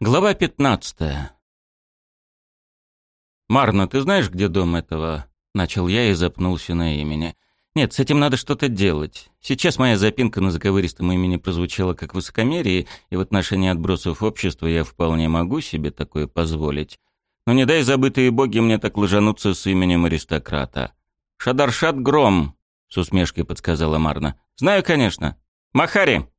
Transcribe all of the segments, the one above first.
Глава 15. «Марна, ты знаешь, где дом этого?» Начал я и запнулся на имени. «Нет, с этим надо что-то делать. Сейчас моя запинка на заковыристом имени прозвучала как высокомерие, и в отношении отбросов общества я вполне могу себе такое позволить. Но не дай забытые боги мне так ложануться с именем аристократа. «Шадаршат Гром», — с усмешкой подсказала Марна. «Знаю, конечно. Махари!»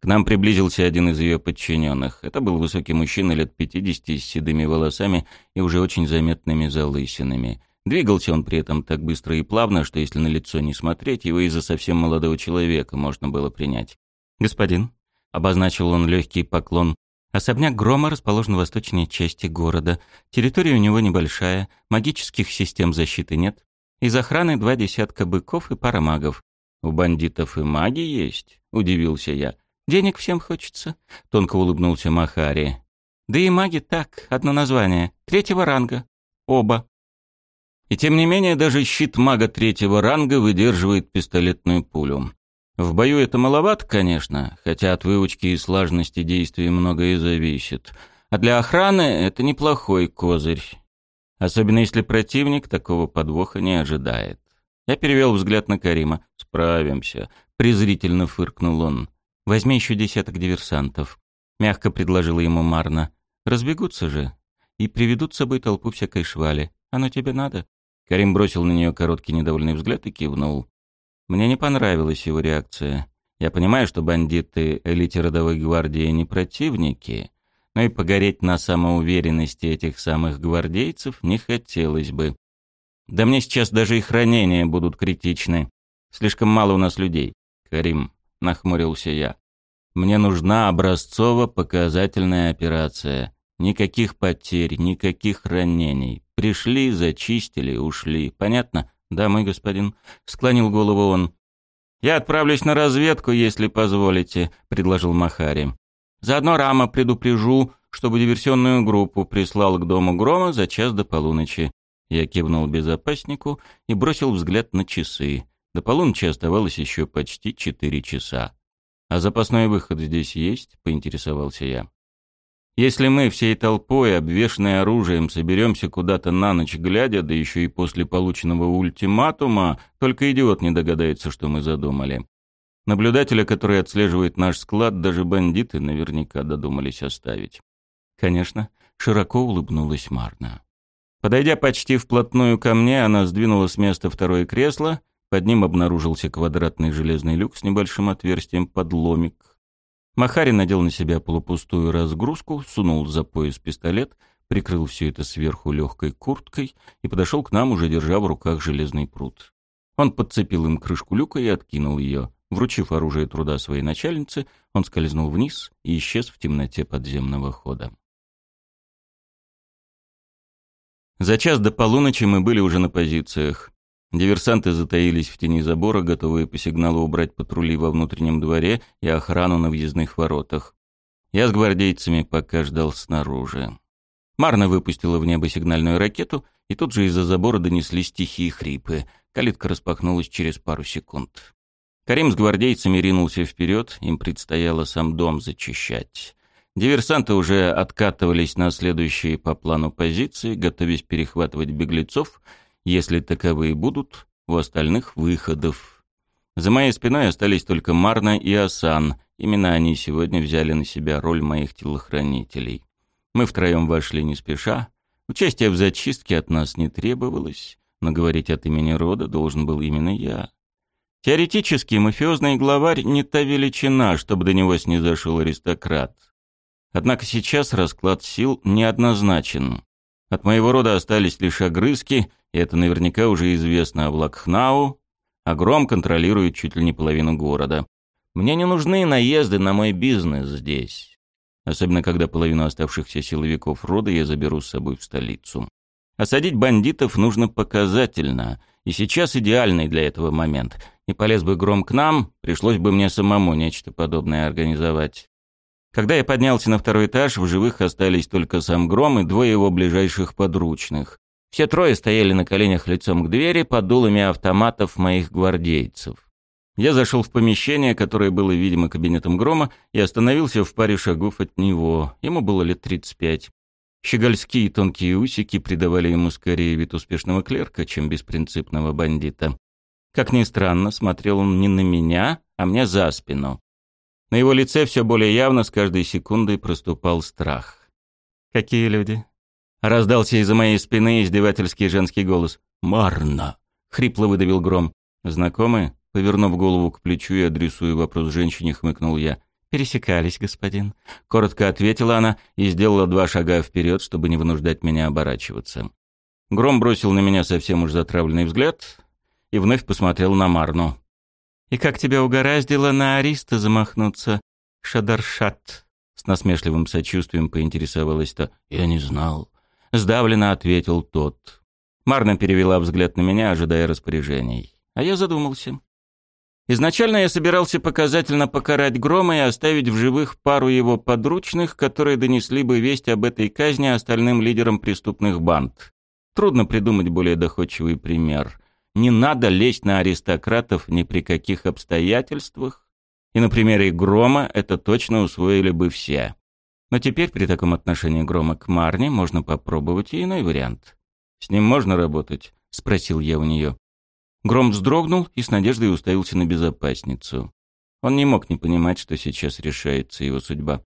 К нам приблизился один из ее подчиненных. Это был высокий мужчина лет пятидесяти с седыми волосами и уже очень заметными залысинами. Двигался он при этом так быстро и плавно, что если на лицо не смотреть, его из-за совсем молодого человека можно было принять. «Господин», — обозначил он легкий поклон, — «особняк Грома расположен в восточной части города. Территория у него небольшая, магических систем защиты нет. Из охраны два десятка быков и пара магов. «У бандитов и маги есть?» — удивился я. Денег всем хочется», — тонко улыбнулся Махари. «Да и маги так, одно название, третьего ранга. Оба». И тем не менее, даже щит мага третьего ранга выдерживает пистолетную пулю. В бою это маловато, конечно, хотя от выучки и слаженности действий многое зависит. А для охраны это неплохой козырь. Особенно если противник такого подвоха не ожидает. Я перевел взгляд на Карима. «Справимся», — презрительно фыркнул он. Возьми еще десяток диверсантов», — мягко предложила ему Марна. «Разбегутся же и приведут с собой толпу всякой швали. Оно тебе надо?» Карим бросил на нее короткий недовольный взгляд и кивнул. Мне не понравилась его реакция. Я понимаю, что бандиты элите родовой гвардии не противники, но и погореть на самоуверенности этих самых гвардейцев не хотелось бы. Да мне сейчас даже их ранения будут критичны. Слишком мало у нас людей. Карим, — нахмурился я. «Мне нужна образцово-показательная операция. Никаких потерь, никаких ранений. Пришли, зачистили, ушли. Понятно?» «Да, мой господин», — склонил голову он. «Я отправлюсь на разведку, если позволите», — предложил Махари. «Заодно Рама предупрежу, чтобы диверсионную группу прислал к дому Грома за час до полуночи». Я кивнул безопаснику и бросил взгляд на часы. До полуночи оставалось еще почти четыре часа. «А запасной выход здесь есть?» — поинтересовался я. «Если мы всей толпой, обвешанной оружием, соберемся куда-то на ночь глядя, да еще и после полученного ультиматума, только идиот не догадается, что мы задумали. Наблюдателя, который отслеживает наш склад, даже бандиты наверняка додумались оставить». «Конечно», — широко улыбнулась Марна. Подойдя почти вплотную ко мне, она сдвинула с места второе кресло под ним обнаружился квадратный железный люк с небольшим отверстием под ломик. Махари надел на себя полупустую разгрузку, сунул за пояс пистолет, прикрыл все это сверху легкой курткой и подошел к нам, уже держа в руках железный пруд. Он подцепил им крышку люка и откинул ее. Вручив оружие труда своей начальнице, он скользнул вниз и исчез в темноте подземного хода. За час до полуночи мы были уже на позициях. Диверсанты затаились в тени забора, готовые по сигналу убрать патрули во внутреннем дворе и охрану на въездных воротах. Я с гвардейцами пока ждал снаружи. Марна выпустила в небо сигнальную ракету, и тут же из-за забора донеслись тихие хрипы. Калитка распахнулась через пару секунд. Карим с гвардейцами ринулся вперед, им предстояло сам дом зачищать. Диверсанты уже откатывались на следующие по плану позиции, готовясь перехватывать беглецов — если таковые будут, у остальных выходов. За моей спиной остались только Марна и Асан. Именно они сегодня взяли на себя роль моих телохранителей. Мы втроем вошли не спеша. Участие в зачистке от нас не требовалось, но говорить от имени рода должен был именно я. Теоретически мафиозный главарь не та величина, чтобы до него снизошел аристократ. Однако сейчас расклад сил неоднозначен. От моего рода остались лишь огрызки, и это наверняка уже известно о Блакхнау, а Гром контролирует чуть ли не половину города. Мне не нужны наезды на мой бизнес здесь. Особенно, когда половину оставшихся силовиков рода я заберу с собой в столицу. Осадить бандитов нужно показательно, и сейчас идеальный для этого момент. Не полез бы Гром к нам, пришлось бы мне самому нечто подобное организовать. Когда я поднялся на второй этаж, в живых остались только сам Гром и двое его ближайших подручных. Все трое стояли на коленях лицом к двери под дулами автоматов моих гвардейцев. Я зашел в помещение, которое было, видимо, кабинетом Грома, и остановился в паре шагов от него. Ему было лет 35. Щегольские тонкие усики придавали ему скорее вид успешного клерка, чем беспринципного бандита. Как ни странно, смотрел он не на меня, а мне за спину. На его лице все более явно с каждой секундой проступал страх. «Какие люди?» Раздался из-за моей спины издевательский женский голос. «Марна!» — хрипло выдавил гром. «Знакомы?» Повернув голову к плечу и адресуя вопрос женщине, хмыкнул я. «Пересекались, господин», — коротко ответила она и сделала два шага вперед, чтобы не вынуждать меня оборачиваться. Гром бросил на меня совсем уж затравленный взгляд и вновь посмотрел на Марну. «И как тебя угораздило на Ариста замахнуться, Шадаршат?» С насмешливым сочувствием поинтересовалась-то. «Я не знал», — сдавленно ответил тот. Марна перевела взгляд на меня, ожидая распоряжений. А я задумался. Изначально я собирался показательно покарать Грома и оставить в живых пару его подручных, которые донесли бы весть об этой казни остальным лидерам преступных банд. Трудно придумать более доходчивый пример. Не надо лезть на аристократов ни при каких обстоятельствах. И на примере Грома это точно усвоили бы все. Но теперь при таком отношении Грома к Марне можно попробовать и иной вариант. «С ним можно работать?» — спросил я у нее. Гром вздрогнул и с надеждой уставился на безопасницу. Он не мог не понимать, что сейчас решается его судьба.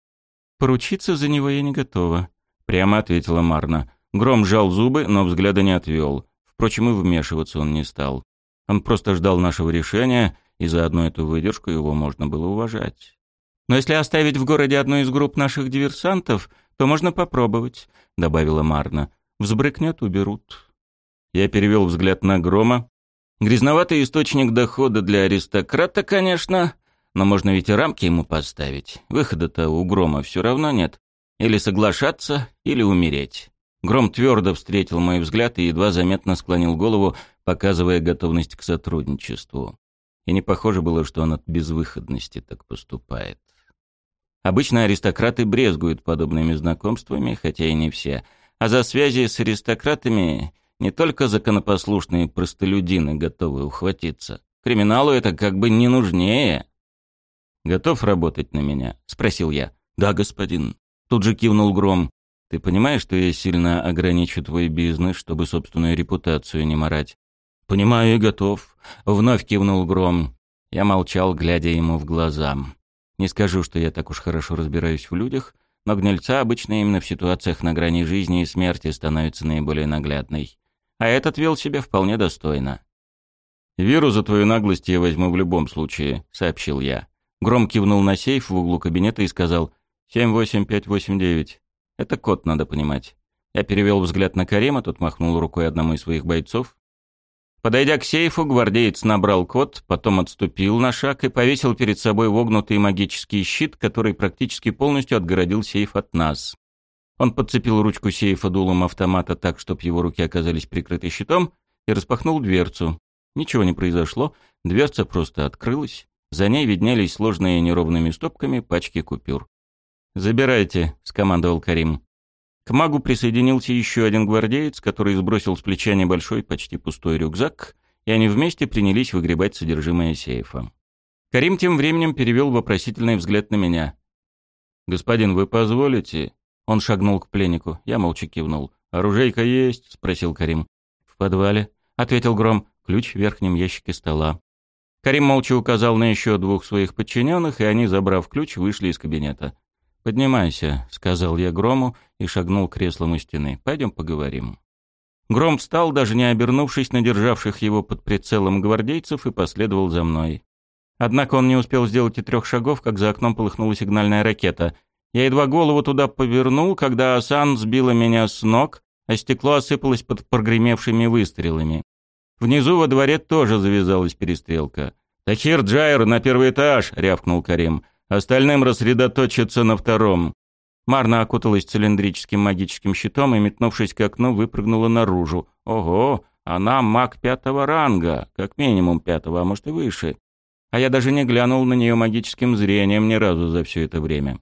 «Поручиться за него я не готова», — прямо ответила Марна. Гром сжал зубы, но взгляда не отвел. Впрочем, и вмешиваться он не стал. Он просто ждал нашего решения, и за одну эту выдержку его можно было уважать. «Но если оставить в городе одну из групп наших диверсантов, то можно попробовать», — добавила Марна. «Взбрыкнет — уберут». Я перевел взгляд на Грома, Грязноватый источник дохода для аристократа, конечно, но можно ведь и рамки ему поставить. Выхода-то у Грома все равно нет. Или соглашаться, или умереть. Гром твердо встретил мой взгляд и едва заметно склонил голову, показывая готовность к сотрудничеству. И не похоже было, что он от безвыходности так поступает. Обычно аристократы брезгуют подобными знакомствами, хотя и не все. А за связи с аристократами не только законопослушные простолюдины готовы ухватиться. Криминалу это как бы не нужнее. «Готов работать на меня?» — спросил я. «Да, господин». Тут же кивнул Гром. «Ты понимаешь, что я сильно ограничу твой бизнес, чтобы собственную репутацию не морать?» «Понимаю и готов», — вновь кивнул Гром. Я молчал, глядя ему в глаза. Не скажу, что я так уж хорошо разбираюсь в людях, но гнильца обычно именно в ситуациях на грани жизни и смерти становится наиболее наглядной а этот вел себя вполне достойно. «Веру за твою наглость я возьму в любом случае», — сообщил я. Гром кивнул на сейф в углу кабинета и сказал «78589». Это код, надо понимать. Я перевел взгляд на Карема, тот махнул рукой одному из своих бойцов. Подойдя к сейфу, гвардеец набрал код, потом отступил на шаг и повесил перед собой вогнутый магический щит, который практически полностью отгородил сейф от нас. Он подцепил ручку сейфа дулом автомата так, чтобы его руки оказались прикрыты щитом, и распахнул дверцу. Ничего не произошло, дверца просто открылась. За ней виднелись сложные неровными стопками пачки купюр. «Забирайте», — скомандовал Карим. К магу присоединился еще один гвардеец, который сбросил с плеча небольшой, почти пустой рюкзак, и они вместе принялись выгребать содержимое сейфа. Карим тем временем перевел вопросительный взгляд на меня. «Господин, вы позволите?» Он шагнул к пленнику. Я молча кивнул. «Оружейка есть?» — спросил Карим. «В подвале», — ответил Гром. «Ключ в верхнем ящике стола». Карим молча указал на еще двух своих подчиненных, и они, забрав ключ, вышли из кабинета. «Поднимайся», — сказал я Грому и шагнул к креслам у стены. «Пойдем поговорим». Гром встал, даже не обернувшись на державших его под прицелом гвардейцев, и последовал за мной. Однако он не успел сделать и трех шагов, как за окном полыхнула сигнальная ракета. Я едва голову туда повернул, когда Асан сбила меня с ног, а стекло осыпалось под прогремевшими выстрелами. Внизу во дворе тоже завязалась перестрелка. «Тахир Джайр на первый этаж!» — рявкнул Карим. «Остальным рассредоточиться на втором». Марна окуталась цилиндрическим магическим щитом и, метнувшись к окну, выпрыгнула наружу. «Ого! Она маг пятого ранга, как минимум пятого, а может и выше. А я даже не глянул на нее магическим зрением ни разу за все это время.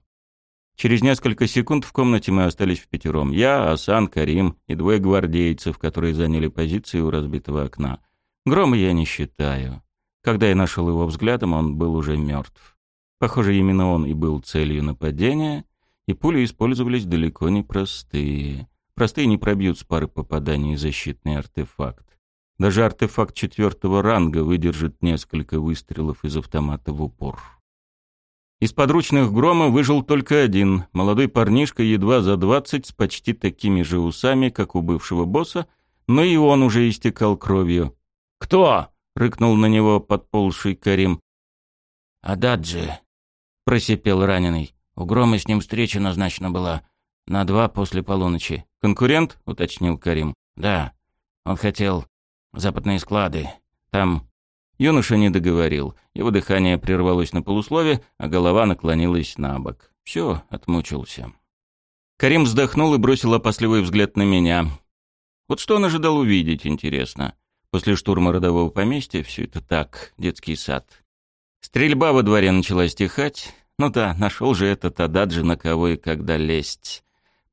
Через несколько секунд в комнате мы остались в пятером. Я, Асан, Карим и двое гвардейцев, которые заняли позиции у разбитого окна. Грома я не считаю. Когда я нашел его взглядом, он был уже мертв. Похоже, именно он и был целью нападения, и пули использовались далеко не простые. Простые не пробьют с пары попаданий защитный артефакт. Даже артефакт четвертого ранга выдержит несколько выстрелов из автомата в упор. Из подручных грома выжил только один, молодой парнишка едва за двадцать с почти такими же усами, как у бывшего босса, но и он уже истекал кровью. «Кто?» — рыкнул на него подползший Карим. «Ададжи», — просипел раненый. «У Грома с ним встреча назначена была на два после полуночи». «Конкурент?» — уточнил Карим. «Да. Он хотел западные склады. Там Юноша не договорил. Его дыхание прервалось на полуслове, а голова наклонилась на бок. Все, отмучился. Карим вздохнул и бросил опасливый взгляд на меня. Вот что он ожидал увидеть, интересно. После штурма родового поместья все это так, детский сад. Стрельба во дворе начала стихать. Ну да, нашел же этот Ададжи, на кого и когда лезть.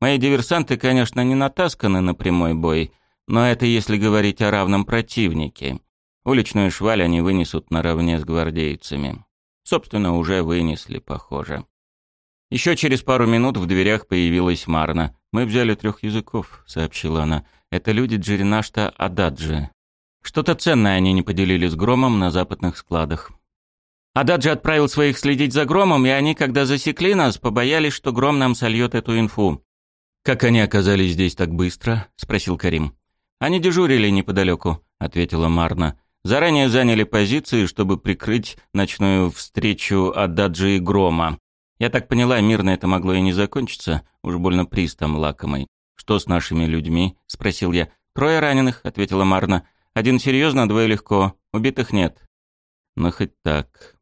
Мои диверсанты, конечно, не натасканы на прямой бой, но это если говорить о равном противнике. Уличную шваль они вынесут наравне с гвардейцами. Собственно, уже вынесли, похоже. Еще через пару минут в дверях появилась Марна. «Мы взяли трех языков», — сообщила она. «Это люди Джиринашта Ададжи. Что-то ценное они не поделили с Громом на западных складах». Ададжи отправил своих следить за Громом, и они, когда засекли нас, побоялись, что Гром нам сольет эту инфу. «Как они оказались здесь так быстро?» — спросил Карим. «Они дежурили неподалеку», — ответила Марна. Заранее заняли позиции, чтобы прикрыть ночную встречу Ададжи и Грома. Я так поняла, мирно это могло и не закончиться, уж больно приз там лакомый. «Что с нашими людьми?» — спросил я. «Трое раненых», — ответила Марна. «Один серьезно, двое легко. Убитых нет». «Ну, хоть так».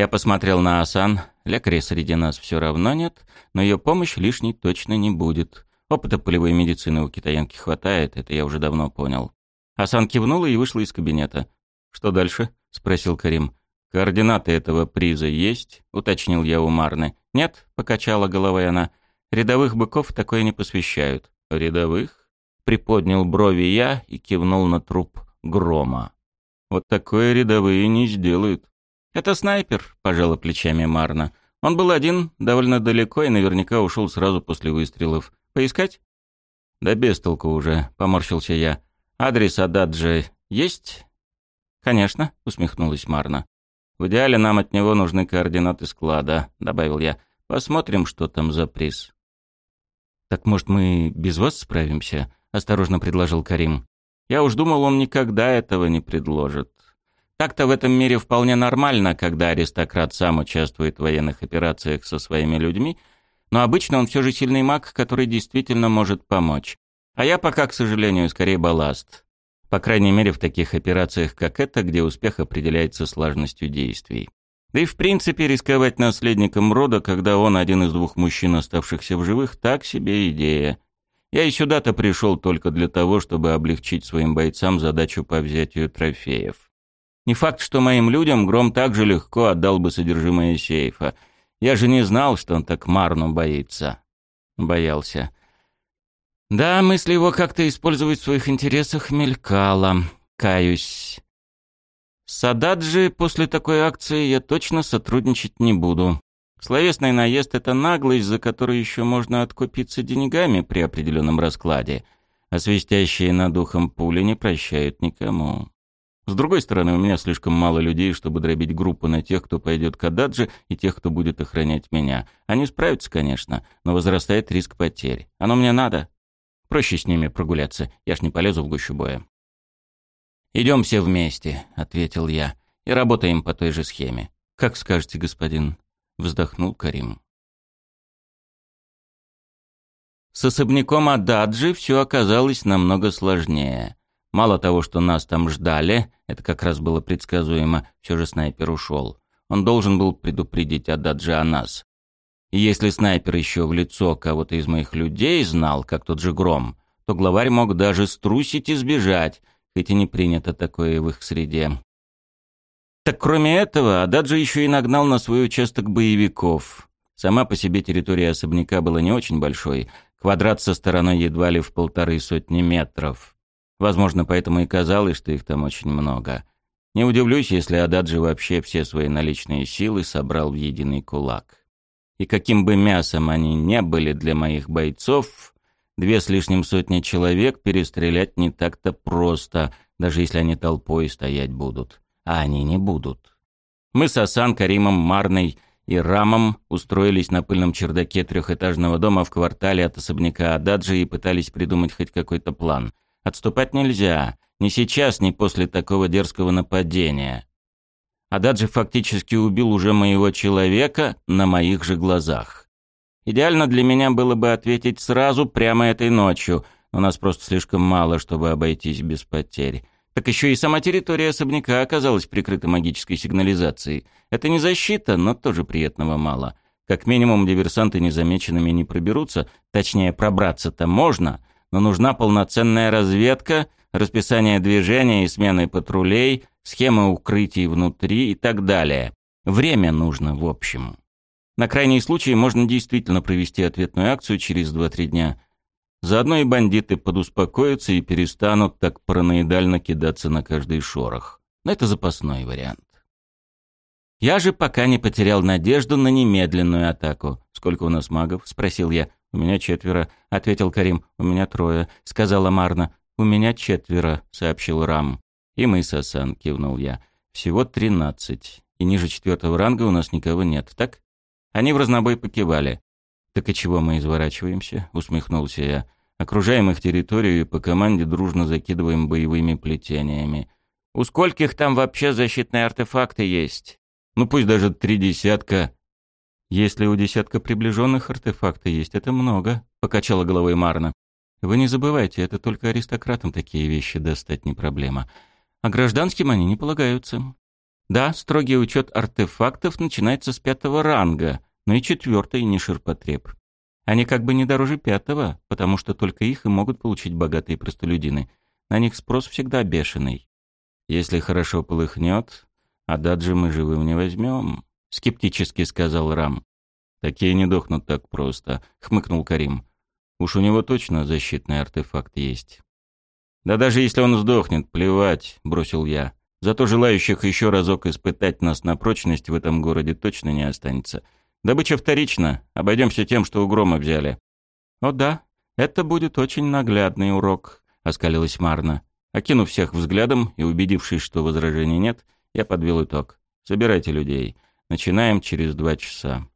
Я посмотрел на Асан. Лекаря среди нас все равно нет, но ее помощь лишней точно не будет. Опыта полевой медицины у китаянки хватает, это я уже давно понял. Асан кивнула и вышла из кабинета. «Что дальше?» — спросил Карим. «Координаты этого приза есть?» — уточнил я у Марны. «Нет», — покачала головой она. «Рядовых быков такое не посвящают». «Рядовых?» — приподнял брови я и кивнул на труп грома. «Вот такое рядовые не сделают». «Это снайпер», — пожала плечами Марна. «Он был один, довольно далеко и наверняка ушел сразу после выстрелов. Поискать?» «Да без толку уже», — поморщился я. «Адрес Ададжи есть?» «Конечно», — усмехнулась Марна. «В идеале нам от него нужны координаты склада», — добавил я. «Посмотрим, что там за приз». «Так, может, мы без вас справимся?» — осторожно предложил Карим. «Я уж думал, он никогда этого не предложит. Так-то в этом мире вполне нормально, когда аристократ сам участвует в военных операциях со своими людьми, но обычно он все же сильный маг, который действительно может помочь. А я пока, к сожалению, скорее балласт. По крайней мере, в таких операциях, как эта, где успех определяется сложностью действий. Да и в принципе рисковать наследником рода, когда он один из двух мужчин, оставшихся в живых, так себе идея. Я и сюда-то пришел только для того, чтобы облегчить своим бойцам задачу по взятию трофеев. Не факт, что моим людям Гром так же легко отдал бы содержимое сейфа. Я же не знал, что он так Марну боится. Боялся. Да, мысль его как-то использовать в своих интересах мелькала. Каюсь. С Ададжи после такой акции я точно сотрудничать не буду. Словесный наезд — это наглость, за которую еще можно откупиться деньгами при определенном раскладе, а свистящие над ухом пули не прощают никому. С другой стороны, у меня слишком мало людей, чтобы дробить группу на тех, кто пойдет к Ададжи, и тех, кто будет охранять меня. Они справятся, конечно, но возрастает риск потерь. Оно мне надо. Проще с ними прогуляться, я ж не полезу в гущу боя. «Идем все вместе», — ответил я, — «и работаем по той же схеме». «Как скажете, господин», — вздохнул Карим. С особняком Ададжи все оказалось намного сложнее. Мало того, что нас там ждали, это как раз было предсказуемо, все же снайпер ушел. Он должен был предупредить Ададжи о нас. И если снайпер еще в лицо кого-то из моих людей знал, как тот же Гром, то главарь мог даже струсить и сбежать, хоть и не принято такое в их среде. Так кроме этого, Ададжи еще и нагнал на свой участок боевиков. Сама по себе территория особняка была не очень большой, квадрат со стороной едва ли в полторы сотни метров. Возможно, поэтому и казалось, что их там очень много. Не удивлюсь, если Ададжи вообще все свои наличные силы собрал в единый кулак. И каким бы мясом они не были для моих бойцов, две с лишним сотни человек перестрелять не так-то просто, даже если они толпой стоять будут. А они не будут. Мы с Асан, Каримом, Марной и Рамом устроились на пыльном чердаке трехэтажного дома в квартале от особняка Ададжи и пытались придумать хоть какой-то план. Отступать нельзя. Ни сейчас, ни после такого дерзкого нападения. Ададжи фактически убил уже моего человека на моих же глазах. Идеально для меня было бы ответить сразу, прямо этой ночью, но нас просто слишком мало, чтобы обойтись без потерь. Так еще и сама территория особняка оказалась прикрыта магической сигнализацией. Это не защита, но тоже приятного мало. Как минимум диверсанты незамеченными не проберутся, точнее пробраться-то можно, но нужна полноценная разведка — расписание движения и смены патрулей, схемы укрытий внутри и так далее. Время нужно, в общем. На крайний случай можно действительно провести ответную акцию через 2-3 дня. Заодно и бандиты подуспокоятся и перестанут так параноидально кидаться на каждый шорох. Но это запасной вариант. Я же пока не потерял надежду на немедленную атаку. «Сколько у нас магов?» — спросил я. «У меня четверо», — ответил Карим. «У меня трое», — сказала Марна. «У меня четверо», — сообщил Рам. «И мы, Сасан», — кивнул я. «Всего тринадцать. И ниже четвертого ранга у нас никого нет, так?» Они в разнобой покивали. «Так и чего мы изворачиваемся?» — усмехнулся я. «Окружаем их территорию и по команде дружно закидываем боевыми плетениями. У скольких там вообще защитные артефакты есть? Ну пусть даже три десятка». «Если у десятка приближенных артефакты есть, это много», — покачала головой Марна. Вы не забывайте, это только аристократам такие вещи достать не проблема. А гражданским они не полагаются. Да, строгий учет артефактов начинается с пятого ранга, но и четвертый не ширпотреб. Они как бы не дороже пятого, потому что только их и могут получить богатые простолюдины. На них спрос всегда бешеный. Если хорошо полыхнет, а даджи мы живым не возьмем, — скептически сказал Рам. «Такие не дохнут так просто», — хмыкнул Карим. Уж у него точно защитный артефакт есть. «Да даже если он сдохнет, плевать», — бросил я. «Зато желающих еще разок испытать нас на прочность в этом городе точно не останется. Добыча вторична, обойдемся тем, что у Грома взяли». «О да, это будет очень наглядный урок», — оскалилась Марна. Окинув всех взглядом и убедившись, что возражений нет, я подвел итог. «Собирайте людей. Начинаем через два часа».